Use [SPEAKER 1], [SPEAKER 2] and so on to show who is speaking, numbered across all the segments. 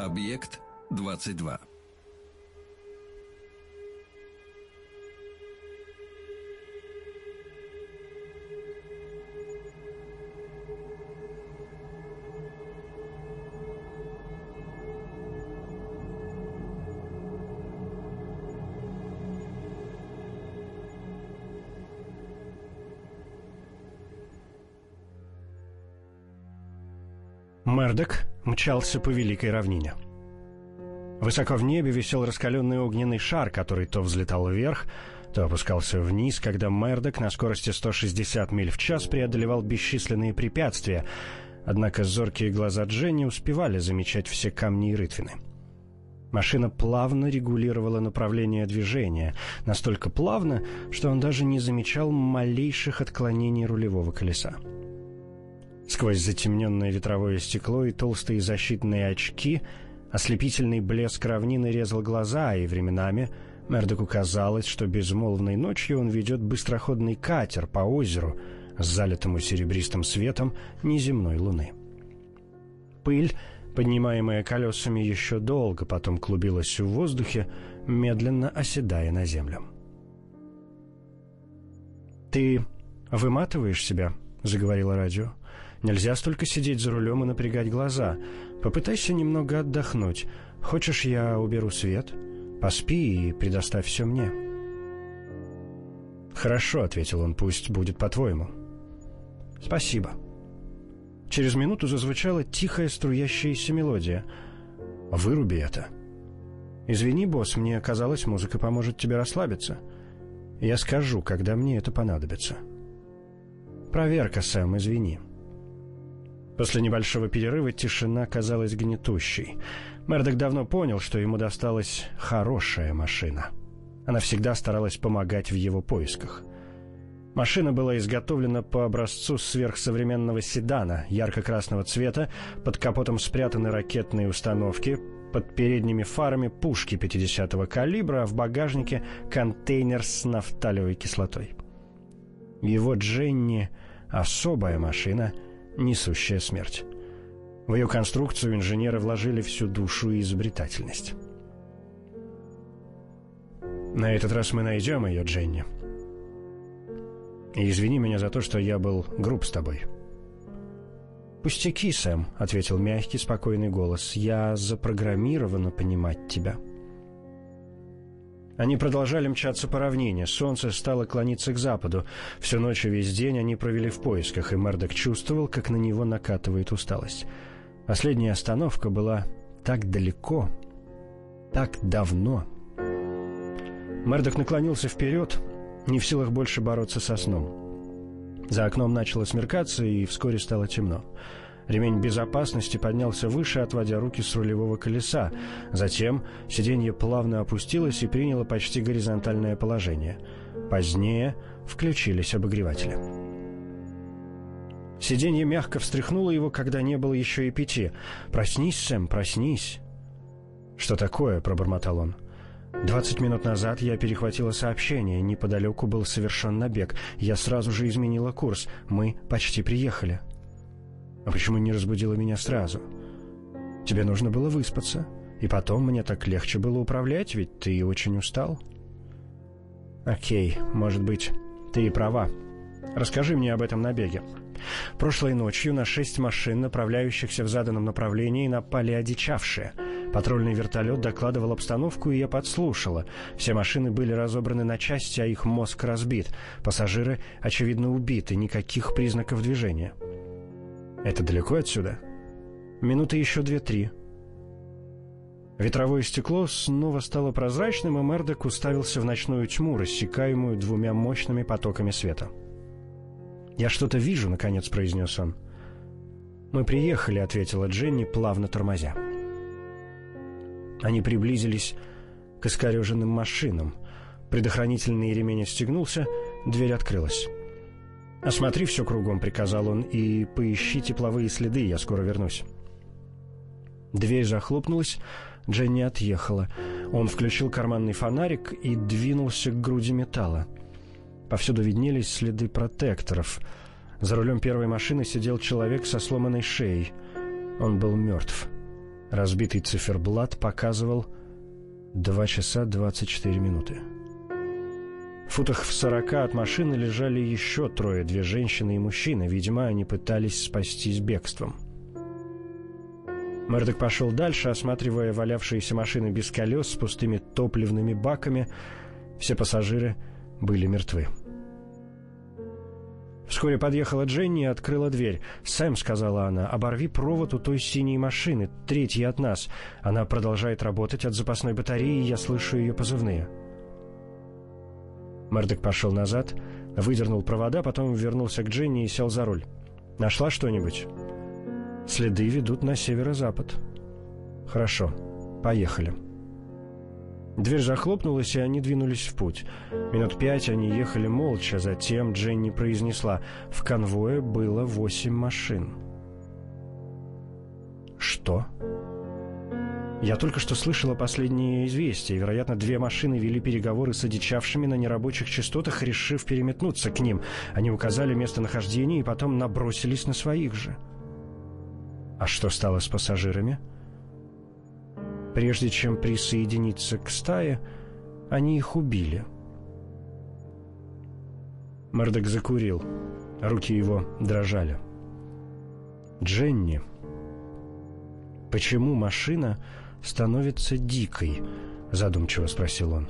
[SPEAKER 1] Объект 22.
[SPEAKER 2] Мердок мчался по великой равнине. Высоко в небе висел раскаленный огненный шар, который то взлетал вверх, то опускался вниз, когда Мердок на скорости 160 миль в час преодолевал бесчисленные препятствия, однако зоркие глаза Дженни успевали замечать все камни и рытвины. Машина плавно регулировала направление движения, настолько плавно, что он даже не замечал малейших отклонений рулевого колеса. Сквозь затемненное ветровое стекло и толстые защитные очки ослепительный блеск равнины резал глаза, и временами Мердоку казалось, что безмолвной ночью он ведет быстроходный катер по озеру с залитому серебристым светом неземной луны. Пыль, поднимаемая колесами, еще долго потом клубилась в воздухе, медленно оседая на землю. «Ты выматываешь себя?» — заговорило радио. Нельзя столько сидеть за рулем и напрягать глаза. Попытайся немного отдохнуть. Хочешь, я уберу свет? Поспи и предоставь все мне». «Хорошо», — ответил он, — «пусть будет по-твоему». «Спасибо». Через минуту зазвучала тихая струящаяся мелодия. «Выруби это». «Извини, босс, мне казалось, музыка поможет тебе расслабиться. Я скажу, когда мне это понадобится». «Проверка, Сэм, извини». После небольшого перерыва тишина казалась гнетущей. Мердок давно понял, что ему досталась хорошая машина. Она всегда старалась помогать в его поисках. Машина была изготовлена по образцу сверхсовременного седана ярко-красного цвета, под капотом спрятаны ракетные установки, под передними фарами пушки 50-го калибра, а в багажнике контейнер с нафталевой кислотой. Его Дженни — особая машина — несущая смерть. В ее конструкцию инженеры вложили всю душу и изобретательность. На этот раз мы найдем ее, Дженни. И извини меня за то, что я был груб с тобой. «Пустяки, Сэм», — ответил мягкий, спокойный голос. «Я запрограммирована понимать тебя». Они продолжали мчаться по равнине. Солнце стало клониться к западу. Всю ночь и весь день они провели в поисках, и Мердок чувствовал, как на него накатывает усталость. Последняя остановка была так далеко, так давно. Мердок наклонился вперед, не в силах больше бороться со сном. За окном начало смеркаться, и вскоре стало темно. Ремень безопасности поднялся выше, отводя руки с рулевого колеса. Затем сиденье плавно опустилось и приняло почти горизонтальное положение. Позднее включились обогреватели. Сиденье мягко встряхнуло его, когда не было еще и пяти. «Проснись, Сэм, проснись!» «Что такое?» — пробормотал он. «Двадцать минут назад я перехватила сообщение. Неподалеку был совершен набег. Я сразу же изменила курс. Мы почти приехали». А почему не разбудила меня сразу? Тебе нужно было выспаться. И потом мне так легче было управлять, ведь ты очень устал. Окей, может быть, ты и права. Расскажи мне об этом набеге. Прошлой ночью на шесть машин, направляющихся в заданном направлении, напали одичавшие. Патрульный вертолет докладывал обстановку, и я подслушала. Все машины были разобраны на части, а их мозг разбит. Пассажиры, очевидно, убиты, никаких признаков движения. Это далеко отсюда? Минуты еще две-три. Ветровое стекло снова стало прозрачным, и Мердок уставился в ночную тьму, рассекаемую двумя мощными потоками света. «Я что-то вижу», — наконец произнес он. «Мы приехали», — ответила Дженни, плавно тормозя. Они приблизились к искореженным машинам. Предохранительный ремень отстегнулся, дверь открылась. «Осмотри все кругом», — приказал он, — «и поищи тепловые следы, я скоро вернусь». Дверь захлопнулась, Дженни отъехала. Он включил карманный фонарик и двинулся к груди металла. Повсюду виднелись следы протекторов. За рулем первой машины сидел человек со сломанной шеей. Он был мертв. Разбитый циферблат показывал 2 часа 24 минуты. Футах в сорока от машины лежали еще трое, две женщины и мужчина. Видимо, они пытались спастись бегством. Мэрдок пошел дальше, осматривая валявшиеся машины без колес с пустыми топливными баками. Все пассажиры были мертвы. Вскоре подъехала Дженни и открыла дверь. «Сэм», — сказала она, — «оборви провод у той синей машины, третьей от нас. Она продолжает работать от запасной батареи, я слышу ее позывные». Мэрдок пошел назад, выдернул провода, потом вернулся к Дженни и сел за руль. «Нашла что-нибудь?» «Следы ведут на северо-запад». «Хорошо, поехали». Дверь захлопнулась, и они двинулись в путь. Минут пять они ехали молча, затем Дженни произнесла «В конвое было восемь машин». «Что?» Я только что слышала последние известия. Вероятно, две машины вели переговоры с одичавшими на нерабочих частотах, решив переметнуться к ним. Они указали местонахождение и потом набросились на своих же. А что стало с пассажирами? Прежде чем присоединиться к стае, они их убили. Мордок закурил. Руки его дрожали. «Дженни, почему машина становится дикой?» — задумчиво спросил он.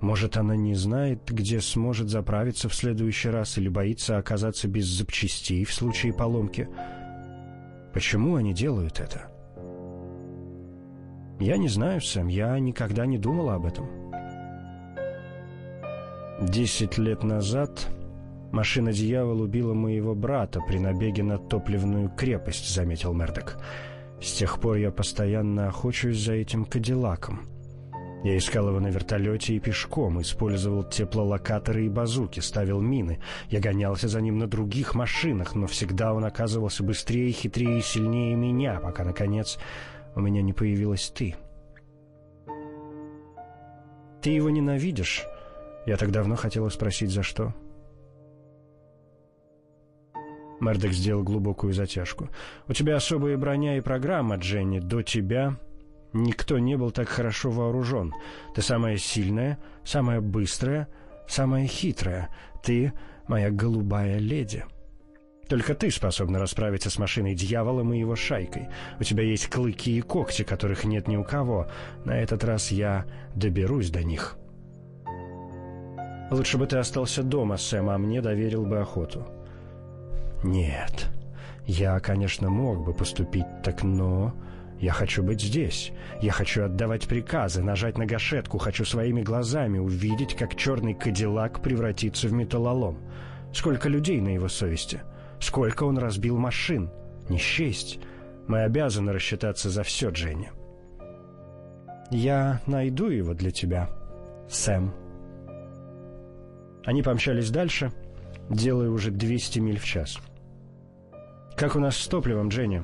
[SPEAKER 2] «Может, она не знает, где сможет заправиться в следующий раз или боится оказаться без запчастей в случае поломки? Почему они делают это?» «Я не знаю, Сэм, я никогда не думала об этом». Десять лет назад машина дьявола убила моего брата при набеге на топливную крепость, заметил Мердок. С тех пор я постоянно охочусь за этим кадиллаком. Я искал его на вертолете и пешком, использовал теплолокаторы и базуки, ставил мины. Я гонялся за ним на других машинах, но всегда он оказывался быстрее, хитрее и сильнее меня, пока, наконец, у меня не появилась ты. Ты его ненавидишь? Я так давно хотела спросить, за что. Мердок сделал глубокую затяжку. «У тебя особая броня и программа, Дженни. До тебя никто не был так хорошо вооружен. Ты самая сильная, самая быстрая, самая хитрая. Ты моя голубая леди». Только ты способна расправиться с машиной дьяволом и его шайкой. У тебя есть клыки и когти, которых нет ни у кого. На этот раз я доберусь до них. Лучше бы ты остался дома, Сэм, а мне доверил бы охоту. Нет, я, конечно, мог бы поступить так, но... Я хочу быть здесь. Я хочу отдавать приказы, нажать на гашетку. Хочу своими глазами увидеть, как черный кадиллак превратится в металлолом. Сколько людей на его совести — Сколько он разбил машин? Не счесть. Мы обязаны рассчитаться за все, Дженни. Я найду его для тебя, Сэм. Они помчались дальше, делая уже 200 миль в час. Как у нас с топливом, Дженни?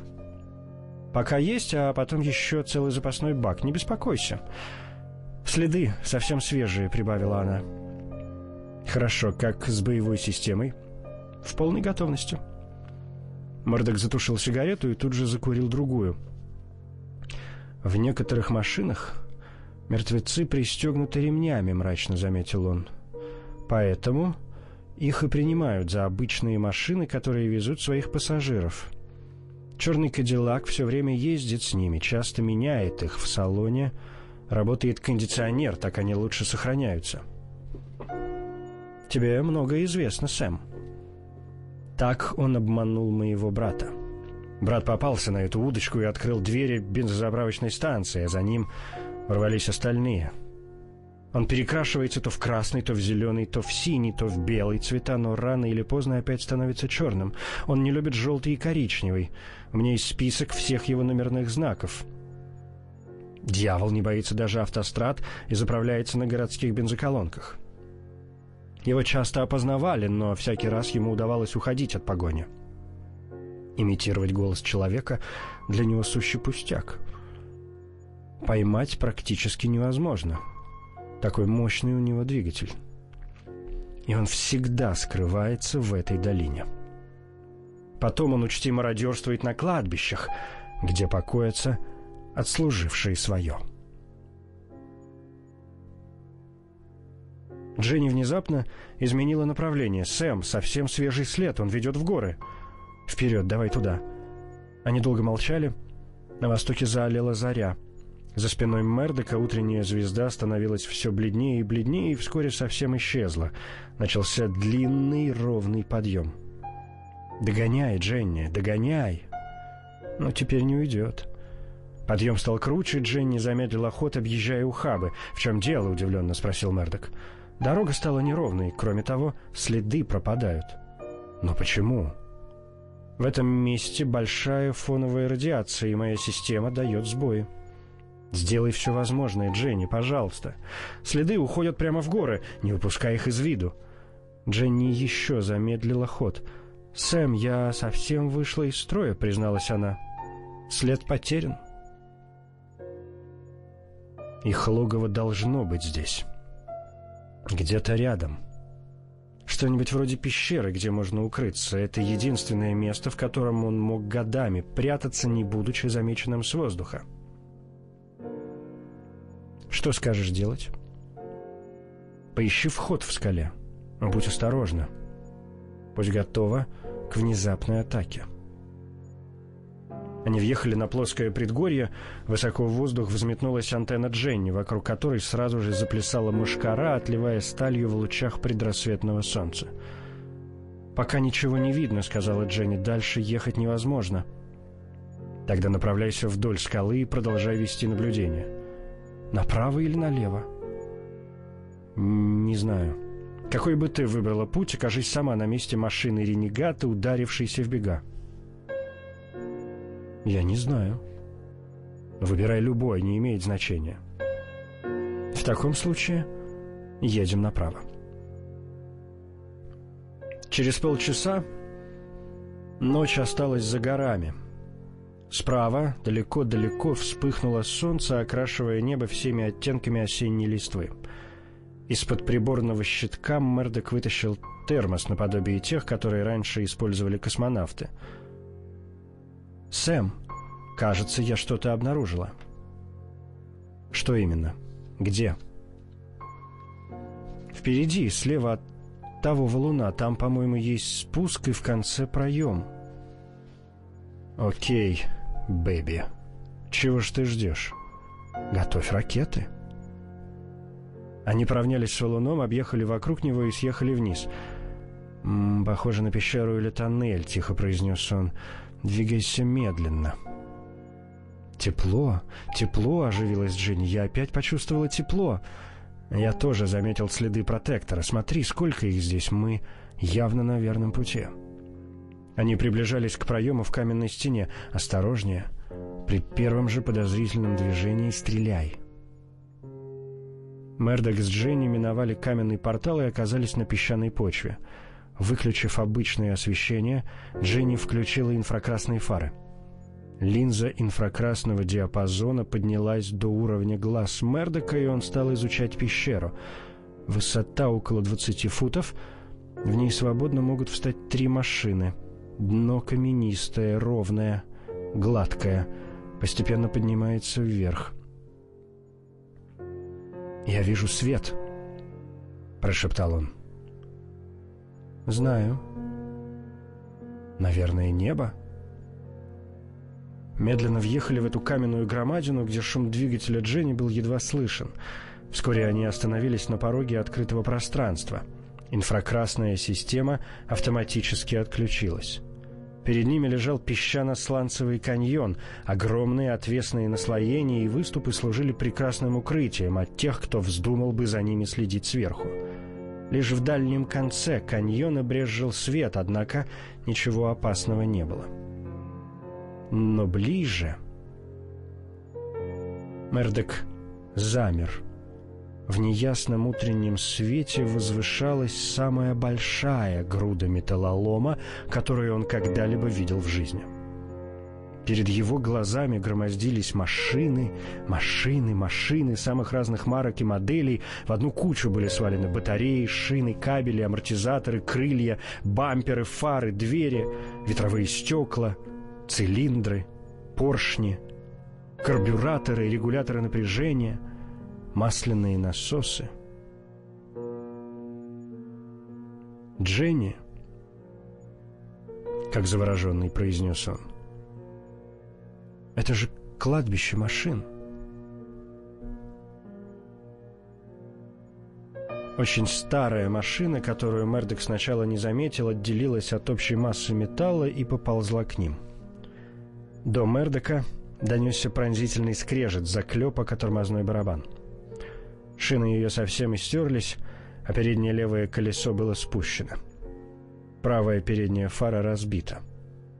[SPEAKER 2] Пока есть, а потом еще целый запасной бак. Не беспокойся. Следы совсем свежие, прибавила она. Хорошо, как с боевой системой? В полной готовности. Мордок затушил сигарету и тут же закурил другую. В некоторых машинах мертвецы пристегнуты ремнями, мрачно заметил он. Поэтому их и принимают за обычные машины, которые везут своих пассажиров. Черный Кадиллак все время ездит с ними, часто меняет их в салоне. Работает кондиционер, так они лучше сохраняются. Тебе много известно, Сэм. Так он обманул моего брата. Брат попался на эту удочку и открыл двери бензозаправочной станции, а за ним ворвались остальные. Он перекрашивается то в красный, то в зеленый, то в синий, то в белый цвета, но рано или поздно опять становится черным. Он не любит желтый и коричневый. У меня есть список всех его номерных знаков. Дьявол не боится даже автострад и заправляется на городских бензоколонках. Его часто опознавали, но всякий раз ему удавалось уходить от погони. Имитировать голос человека для него сущий пустяк. Поймать практически невозможно. Такой мощный у него двигатель. И он всегда скрывается в этой долине. Потом он учтимо мародерствует на кладбищах. где покоятся отслужившие свое. Дженни внезапно изменила направление. «Сэм, совсем свежий след, он ведет в горы». «Вперед, давай туда». Они долго молчали. На востоке заолела заря. За спиной Мердока утренняя звезда становилась все бледнее и бледнее и вскоре совсем исчезла. Начался длинный ровный подъем. «Догоняй, Дженни, догоняй!» Но теперь не уйдет. Подъем стал круче, Дженни замедлила ход, объезжая ухабы. «В чем дело?» — удивленно спросил Мердок. Дорога стала неровной, кроме того, следы пропадают. Но почему? В этом месте большая фоновая радиация, и моя система дает сбои. Сделай все возможное, Дженни, пожалуйста. Следы уходят прямо в горы, не выпускай их из виду. Дженни еще замедлила ход. «Сэм, я совсем вышла из строя», — призналась она. «След потерян». Их логово должно быть здесь. Где-то рядом. Что-нибудь вроде пещеры, где можно укрыться. Это единственное место, в котором он мог годами прятаться, не будучи замеченным с воздуха. Что скажешь делать? Поищи вход в скале. Будь осторожна. Будь готова к внезапной атаке. Они въехали на плоское предгорье, высоко в воздух взметнулась антенна Дженни, вокруг которой сразу же заплясала мышкара, отливая сталью в лучах предрассветного солнца. «Пока ничего не видно», — сказала Дженни, — «дальше ехать невозможно». «Тогда направляйся вдоль скалы и продолжай вести наблюдение». «Направо или налево?» «Не знаю. Какой бы ты выбрала путь, окажись сама на месте машины ренегата, ударившейся в бега». Я не знаю. Выбирай любой, не имеет значения. В таком случае едем направо. Через полчаса ночь осталась за горами. Справа, далеко-далеко, вспыхнуло солнце, окрашивая небо всеми оттенками осенней листвы. Из-под приборного щитка Мердок вытащил термос наподобие тех, которые раньше использовали космонавты — «Сэм, кажется, я что-то обнаружила». «Что именно? Где?» «Впереди, слева от того валуна. Там, по-моему, есть спуск и в конце проем». «Окей, бэби. Чего ж ты ждешь? Готовь ракеты». Они поравнялись с валуном, объехали вокруг него и съехали вниз. «М -м, «Похоже на пещеру или тоннель», — тихо произнес он. Двигайся медленно. Тепло, тепло, оживилась Джинни. Я опять почувствовала тепло. Я тоже заметил следы протектора. Смотри, сколько их здесь. Мы явно на верном пути. Они приближались к проему в каменной стене. Осторожнее. При первом же подозрительном движении стреляй. Мердок с Дженни миновали каменный портал и оказались на песчаной почве. Выключив обычное освещение, Дженни включила инфракрасные фары. Линза инфракрасного диапазона поднялась до уровня глаз Мердока, и он стал изучать пещеру. Высота около 20 футов. В ней свободно могут встать три машины. Дно каменистое, ровное, гладкое. Постепенно поднимается вверх. «Я вижу свет», — прошептал он. Знаю. Наверное, небо. Медленно въехали в эту каменную громадину, где шум двигателя Дженни был едва слышен. Вскоре они остановились на пороге открытого пространства. Инфракрасная система автоматически отключилась. Перед ними лежал песчано-сланцевый каньон. Огромные отвесные наслоения и выступы служили прекрасным укрытием от тех, кто вздумал бы за ними следить сверху. Лишь в дальнем конце каньона брезжил свет, однако ничего опасного не было. Но ближе... Мердок замер. В неясном утреннем свете возвышалась самая большая груда металлолома, которую он когда-либо видел в жизни. — Перед его глазами громоздились машины, машины, машины самых разных марок и моделей. В одну кучу были свалены батареи, шины, кабели, амортизаторы, крылья, бамперы, фары, двери, ветровые стекла, цилиндры, поршни, карбюраторы, регуляторы напряжения, масляные насосы. Дженни, как завороженный произнес он, это же кладбище машин. Очень старая машина, которую Мердок сначала не заметил, отделилась от общей массы металла и поползла к ним. До Мердока донесся пронзительный скрежет заклепок о тормозной барабан. Шины ее совсем истерлись, а переднее левое колесо было спущено. Правая передняя фара разбита.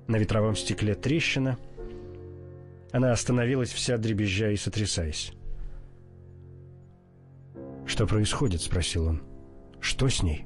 [SPEAKER 2] На ветровом стекле трещина. Она остановилась вся дребезжа и сотрясаясь. «Что происходит?» — спросил он. «Что с ней?»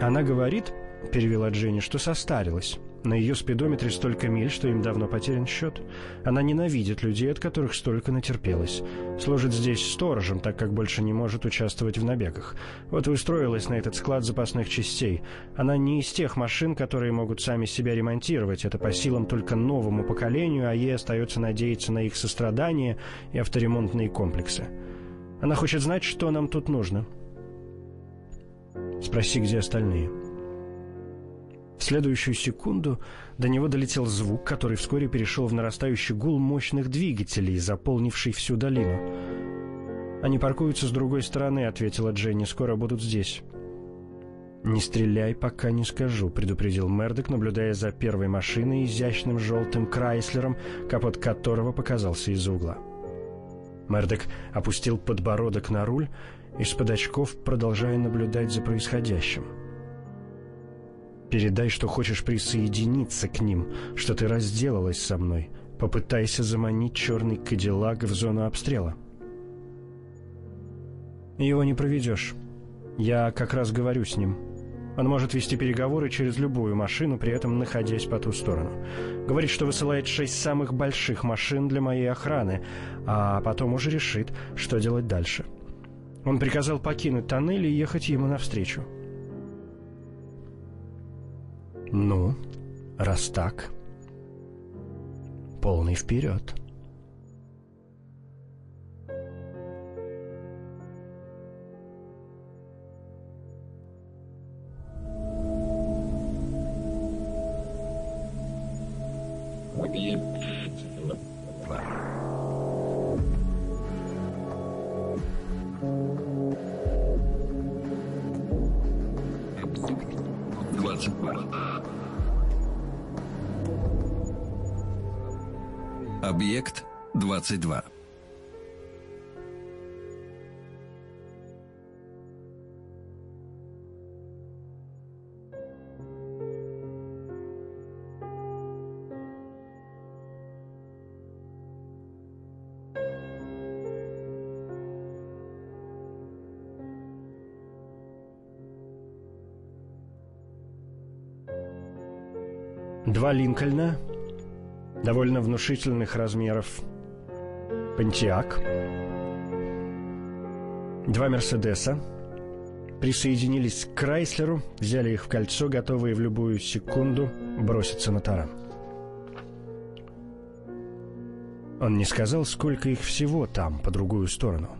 [SPEAKER 2] «Она говорит, — перевела Дженни, — что состарилась. На ее спидометре столько миль, что им давно потерян счет. Она ненавидит людей, от которых столько натерпелась. Служит здесь сторожем, так как больше не может участвовать в набегах. Вот и устроилась на этот склад запасных частей. Она не из тех машин, которые могут сами себя ремонтировать. Это по силам только новому поколению, а ей остается надеяться на их сострадание и авторемонтные комплексы. Она хочет знать, что нам тут нужно. Спроси, где остальные. — в следующую секунду до него долетел звук, который вскоре перешел в нарастающий гул мощных двигателей, заполнивший всю долину. «Они паркуются с другой стороны», — ответила Дженни. «Скоро будут здесь». «Не стреляй, пока не скажу», — предупредил Мердок, наблюдая за первой машиной, изящным желтым Крайслером, капот которого показался из угла. Мердок опустил подбородок на руль, из-под очков продолжая наблюдать за происходящим. Передай, что хочешь присоединиться к ним, что ты разделалась со мной. Попытайся заманить черный кадиллак в зону обстрела. Его не проведешь. Я как раз говорю с ним. Он может вести переговоры через любую машину, при этом находясь по ту сторону. Говорит, что высылает шесть самых больших машин для моей охраны, а потом уже решит, что делать дальше. Он приказал покинуть тоннель и ехать ему навстречу. Ну, раз так, полный вперед.
[SPEAKER 1] Объект 22.
[SPEAKER 2] Два Линкольна довольно внушительных размеров. Пантиак. Два Мерседеса. Присоединились к Крайслеру, взяли их в кольцо, готовые в любую секунду броситься на таран. Он не сказал, сколько их всего там, по другую сторону.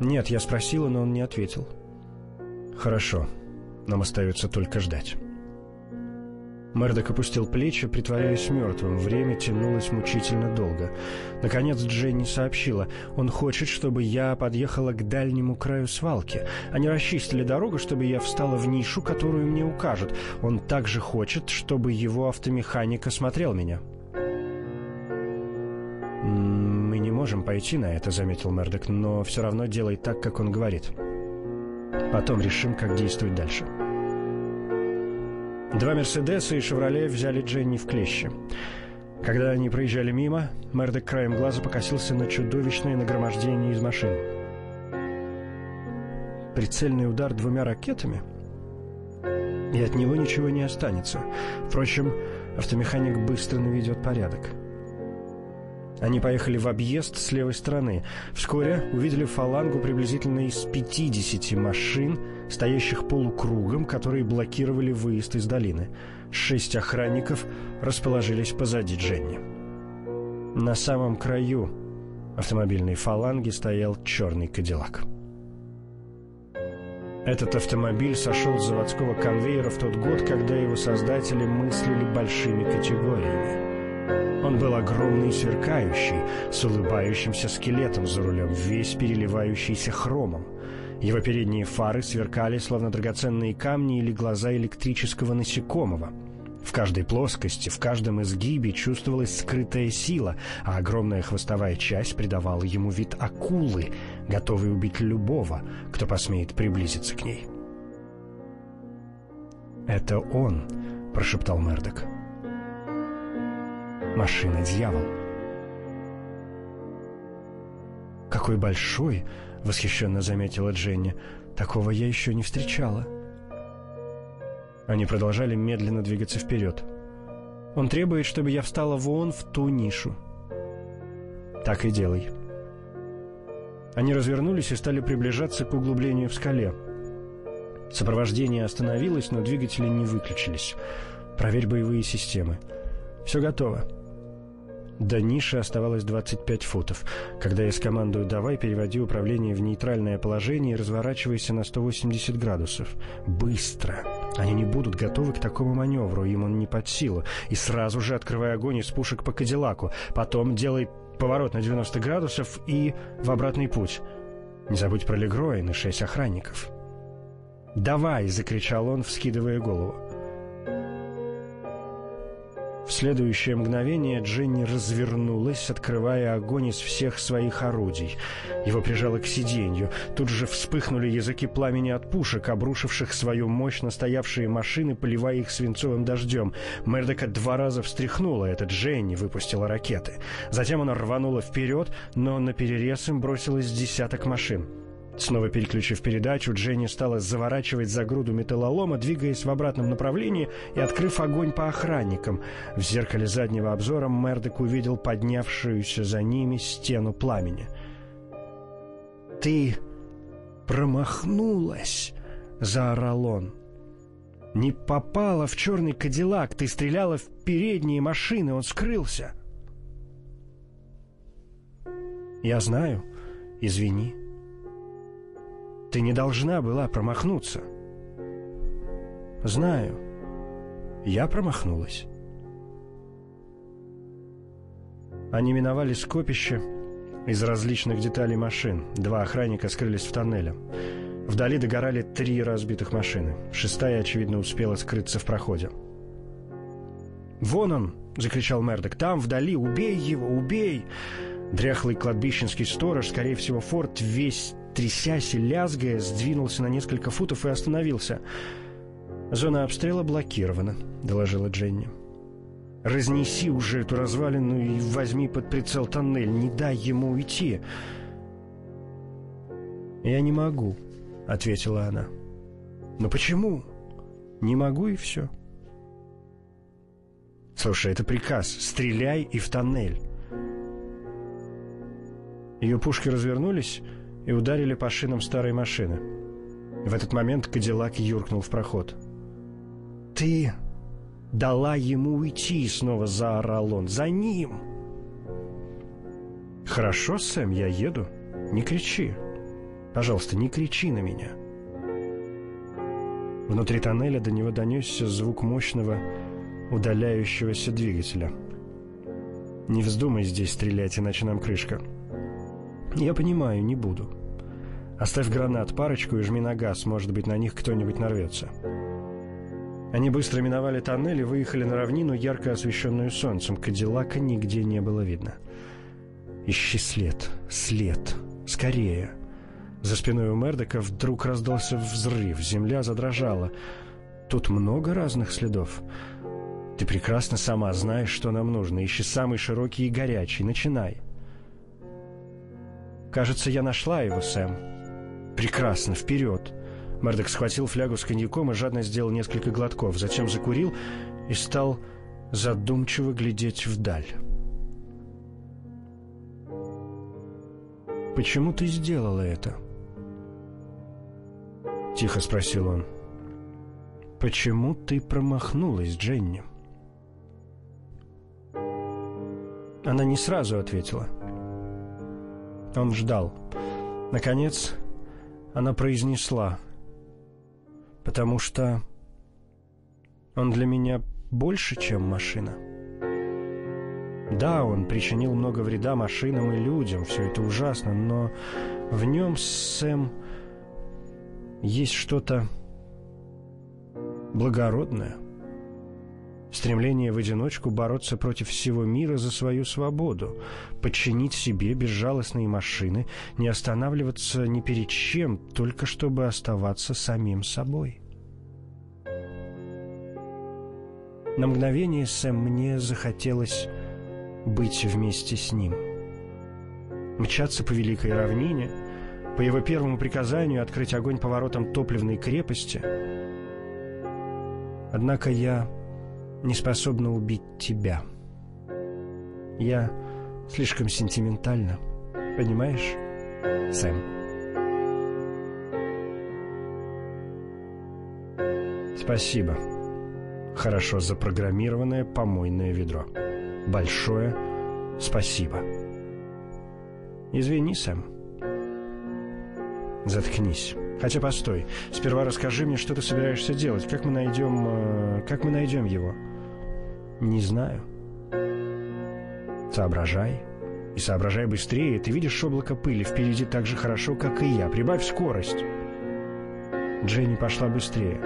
[SPEAKER 2] Нет, я спросила, но он не ответил. Хорошо, нам остается только ждать. Мэрдок опустил плечи, притворяясь мертвым. Время тянулось мучительно долго. Наконец Дженни сообщила. Он хочет, чтобы я подъехала к дальнему краю свалки. Они расчистили дорогу, чтобы я встала в нишу, которую мне укажут. Он также хочет, чтобы его автомеханик осмотрел меня. «Мы не можем пойти на это», — заметил Мэрдок, «но все равно делай так, как он говорит. Потом решим, как действовать дальше». Два «Мерседеса» и «Шевроле» взяли Дженни в клещи. Когда они проезжали мимо, Мердок краем глаза покосился на чудовищное нагромождение из машин. Прицельный удар двумя ракетами? И от него ничего не останется. Впрочем, автомеханик быстро наведет порядок. Они поехали в объезд с левой стороны. Вскоре увидели фалангу приблизительно из 50 машин, стоящих полукругом, которые блокировали выезд из долины. Шесть охранников расположились позади Дженни. На самом краю автомобильной фаланги стоял черный кадиллак. Этот автомобиль сошел с заводского конвейера в тот год, когда его создатели мыслили большими категориями. Он был огромный и сверкающий, с улыбающимся скелетом за рулем, весь переливающийся хромом. Его передние фары сверкали, словно драгоценные камни или глаза электрического насекомого — в каждой плоскости, в каждом изгибе чувствовалась скрытая сила, а огромная хвостовая часть придавала ему вид акулы, готовой убить любого, кто посмеет приблизиться к ней. «Это он», — прошептал Мердок. «Машина-дьявол». «Какой большой!» — восхищенно заметила Дженни. «Такого я еще не встречала». Они продолжали медленно двигаться вперед. Он требует, чтобы я встала вон в ту нишу. Так и делай. Они развернулись и стали приближаться к углублению в скале. Сопровождение остановилось, но двигатели не выключились. Проверь боевые системы. Все готово. До ниши оставалось 25 футов. Когда я скомандую «давай», переводи управление в нейтральное положение и разворачивайся на 180 градусов. Быстро! Они не будут готовы к такому маневру, им он не под силу. И сразу же открывай огонь из пушек по Кадиллаку. Потом делай поворот на 90 градусов и в обратный путь. Не забудь про Легроин и шесть охранников. «Давай!» — закричал он, вскидывая голову. В следующее мгновение Дженни развернулась, открывая огонь из всех своих орудий. Его прижало к сиденью. Тут же вспыхнули языки пламени от пушек, обрушивших свою мощь на стоявшие машины, поливая их свинцовым дождем. Мердока два раза встряхнула, это Дженни выпустила ракеты. Затем она рванула вперед, но на перерез им бросилось десяток машин. Снова переключив передачу, Дженни стала заворачивать за груду металлолома, двигаясь в обратном направлении и открыв огонь по охранникам. В зеркале заднего обзора Мердок увидел поднявшуюся за ними стену пламени. «Ты промахнулась!» — заорал он. «Не попала в черный кадиллак, ты стреляла в передние машины, он скрылся!» «Я знаю. Извини». Ты не должна была промахнуться. Знаю. Я промахнулась. Они миновали скопище из различных деталей машин. Два охранника скрылись в тоннеле. Вдали догорали три разбитых машины. Шестая, очевидно, успела скрыться в проходе. «Вон он!» — закричал Мердок. «Там, вдали! Убей его! Убей!» Дряхлый кладбищенский сторож, скорее всего, Форд, весь трясясь и лязгая, сдвинулся на несколько футов и остановился. «Зона обстрела блокирована», — доложила Дженни. «Разнеси уже эту развалину и возьми под прицел тоннель. Не дай ему уйти». «Я не могу», — ответила она. «Но почему?» «Не могу и все». «Слушай, это приказ. Стреляй и в тоннель». Ее пушки развернулись и ударили по шинам старой машины. В этот момент Кадиллак юркнул в проход. «Ты дала ему уйти!» — снова заорал он. «За ним!» «Хорошо, Сэм, я еду. Не кричи. Пожалуйста, не кричи на меня». Внутри тоннеля до него донесся звук мощного удаляющегося двигателя. «Не вздумай здесь стрелять, иначе нам крышка». «Я понимаю, не буду. Оставь гранат парочку и жми на газ, может быть, на них кто-нибудь нарвется». Они быстро миновали тоннель и выехали на равнину, ярко освещенную солнцем. Кадиллака нигде не было видно. «Ищи след! След! Скорее!» За спиной у Мердока вдруг раздался взрыв, земля задрожала. «Тут много разных следов. Ты прекрасно сама знаешь, что нам нужно. Ищи самый широкий и горячий. Начинай!» «Кажется, я нашла его, Сэм». «Прекрасно, вперед!» Мэрдок схватил флягу с коньяком и жадно сделал несколько глотков, затем закурил и стал задумчиво глядеть вдаль. почему ты сделала это?» Тихо спросил он. «Почему ты промахнулась, Дженни?» Она не сразу ответила. Он ждал. Наконец, она произнесла. «Потому что он для меня больше, чем машина». Да, он причинил много вреда машинам и людям, все это ужасно, но в нем, Сэм, есть что-то благородное. Стремление в одиночку бороться против всего мира за свою свободу, подчинить себе безжалостные машины, не останавливаться ни перед чем, только чтобы оставаться самим собой. На мгновение, Сэм, мне захотелось быть вместе с ним. Мчаться по великой равнине, по его первому приказанию открыть огонь поворотом топливной крепости. Однако я не способна убить тебя. Я слишком сентиментальна, понимаешь, Сэм? Спасибо. Хорошо запрограммированное помойное ведро. Большое спасибо. Извини, Сэм. Заткнись. Хотя постой. Сперва расскажи мне, что ты собираешься делать. Как мы найдем... Э, как мы найдем его? Не знаю. Соображай. И соображай быстрее. Ты видишь облако пыли впереди так же хорошо, как и я. Прибавь скорость. Дженни пошла быстрее.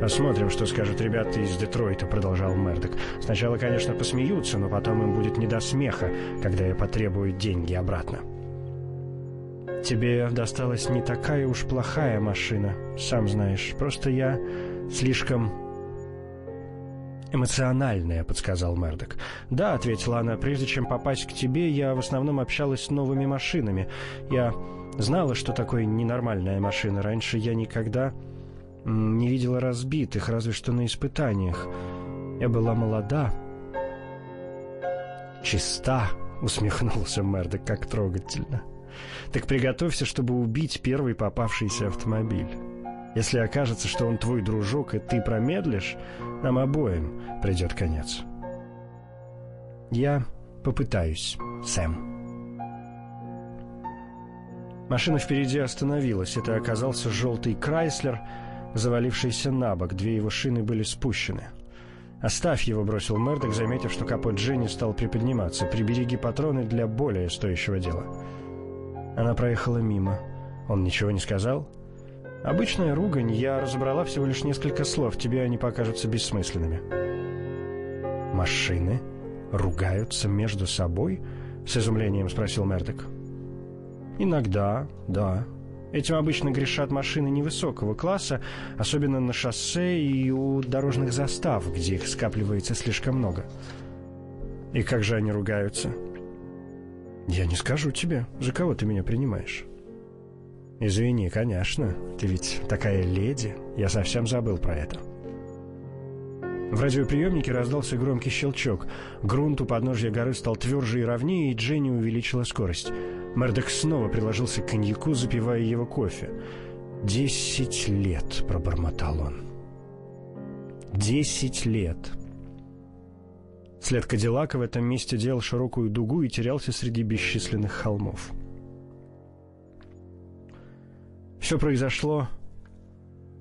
[SPEAKER 2] «Посмотрим, что скажут ребята из Детройта», — продолжал Мердок. «Сначала, конечно, посмеются, но потом им будет не до смеха, когда я потребую деньги обратно». «Тебе досталась не такая уж плохая машина, сам знаешь. Просто я слишком «Эмоциональная», — подсказал Мердок. «Да», — ответила она, — «прежде чем попасть к тебе, я в основном общалась с новыми машинами. Я знала, что такое ненормальная машина. Раньше я никогда не видела разбитых, разве что на испытаниях. Я была молода, чиста, усмехнулся Мердок, как трогательно. Так приготовься, чтобы убить первый попавшийся автомобиль. Если окажется, что он твой дружок, и ты промедлишь, нам обоим придет конец. Я попытаюсь, Сэм. Машина впереди остановилась. Это оказался желтый Крайслер — завалившийся на бок, две его шины были спущены. «Оставь его», — бросил Мердок, заметив, что капот Дженни стал приподниматься. «Прибереги патроны для более стоящего дела». Она проехала мимо. Он ничего не сказал? «Обычная ругань. Я разобрала всего лишь несколько слов. Тебе они покажутся бессмысленными». «Машины ругаются между собой?» — с изумлением спросил Мердок. «Иногда, да», Этим обычно грешат машины невысокого класса, особенно на шоссе и у дорожных застав, где их скапливается слишком много. И как же они ругаются? Я не скажу тебе, за кого ты меня принимаешь. Извини, конечно, ты ведь такая леди, я совсем забыл про это. В радиоприемнике раздался громкий щелчок. Грунт у подножья горы стал тверже и ровнее, и Дженни увеличила скорость. Мердок снова приложился к коньяку, запивая его кофе. «Десять лет», — пробормотал он. «Десять лет». След Кадиллака в этом месте делал широкую дугу и терялся среди бесчисленных холмов. Все произошло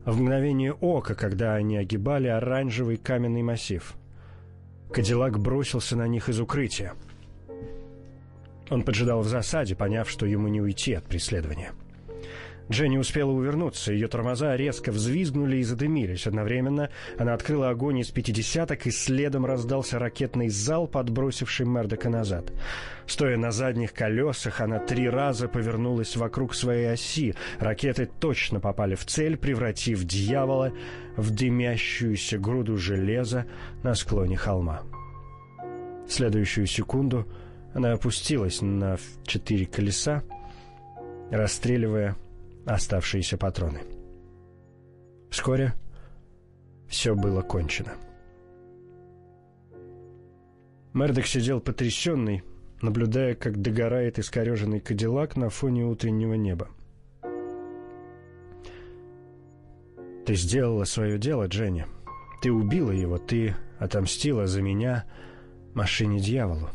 [SPEAKER 2] в мгновение ока, когда они огибали оранжевый каменный массив. Кадиллак бросился на них из укрытия — он поджидал в засаде, поняв, что ему не уйти от преследования. Дженни успела увернуться, ее тормоза резко взвизгнули и задымились. Одновременно она открыла огонь из пятидесяток, и следом раздался ракетный залп, подбросивший Мердока назад. Стоя на задних колесах, она три раза повернулась вокруг своей оси. Ракеты точно попали в цель, превратив дьявола в дымящуюся груду железа на склоне холма. В следующую секунду — она опустилась на четыре колеса, расстреливая оставшиеся патроны. Вскоре все было кончено. Мердок сидел потрясенный, наблюдая, как догорает искореженный кадиллак на фоне утреннего неба. «Ты сделала свое дело, Дженни. Ты убила его, ты отомстила за меня машине-дьяволу».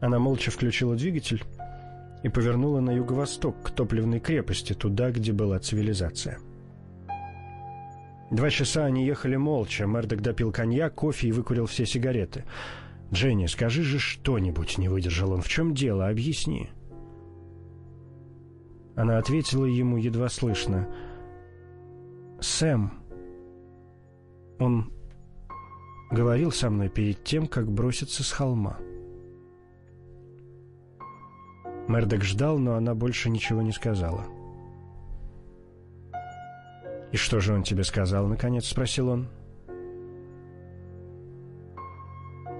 [SPEAKER 2] Она молча включила двигатель и повернула на юго-восток, к топливной крепости, туда, где была цивилизация. Два часа они ехали молча. Мердок допил коньяк, кофе и выкурил все сигареты. «Дженни, скажи же что-нибудь», — не выдержал он. «В чем дело? Объясни». Она ответила ему едва слышно. «Сэм, он говорил со мной перед тем, как броситься с холма». Мердок ждал, но она больше ничего не сказала. «И что же он тебе сказал?» — наконец спросил он.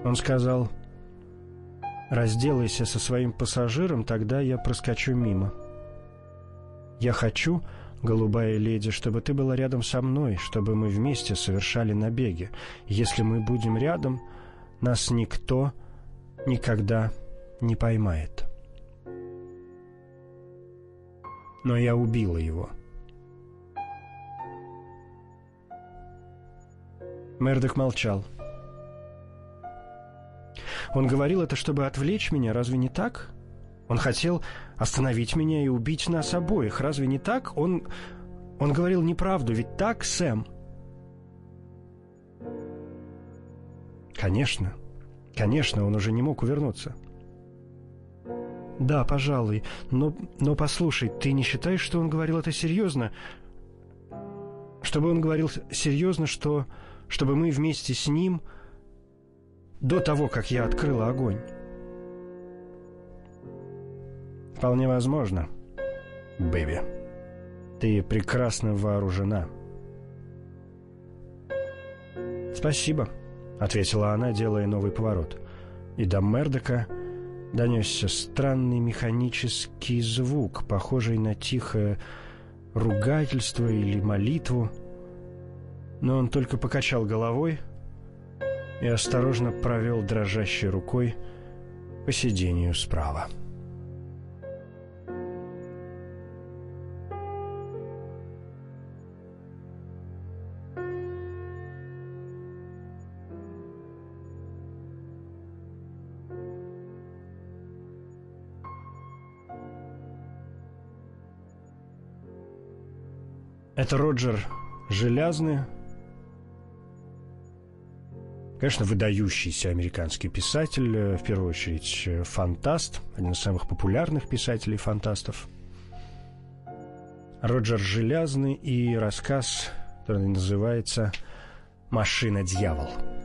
[SPEAKER 2] Он сказал, «Разделайся со своим пассажиром, тогда я проскочу мимо. Я хочу, голубая леди, чтобы ты была рядом со мной, чтобы мы вместе совершали набеги. Если мы будем рядом, нас никто никогда не поймает». Но я убила его. Мердок молчал. Он говорил это, чтобы отвлечь меня, разве не так? Он хотел остановить меня и убить нас обоих, разве не так? Он... Он говорил неправду, ведь так, Сэм? Конечно, конечно, он уже не мог увернуться. Да, пожалуй, но, но послушай, ты не считаешь, что он говорил это серьезно? Чтобы он говорил серьезно, что... Чтобы мы вместе с ним до того, как я открыла огонь. Вполне возможно, Бэби. Ты прекрасно вооружена. Спасибо, ответила она, делая новый поворот. И до Мердока донесся странный механический звук, похожий на тихое ругательство или молитву. Но он только покачал головой, и осторожно провел дрожащей рукой по сиденью справа. Это Роджер Желязный, Конечно, выдающийся американский писатель, э, в первую очередь э, фантаст, один из самых популярных писателей-фантастов. Роджер Желязный и рассказ, который называется «Машина-дьявол».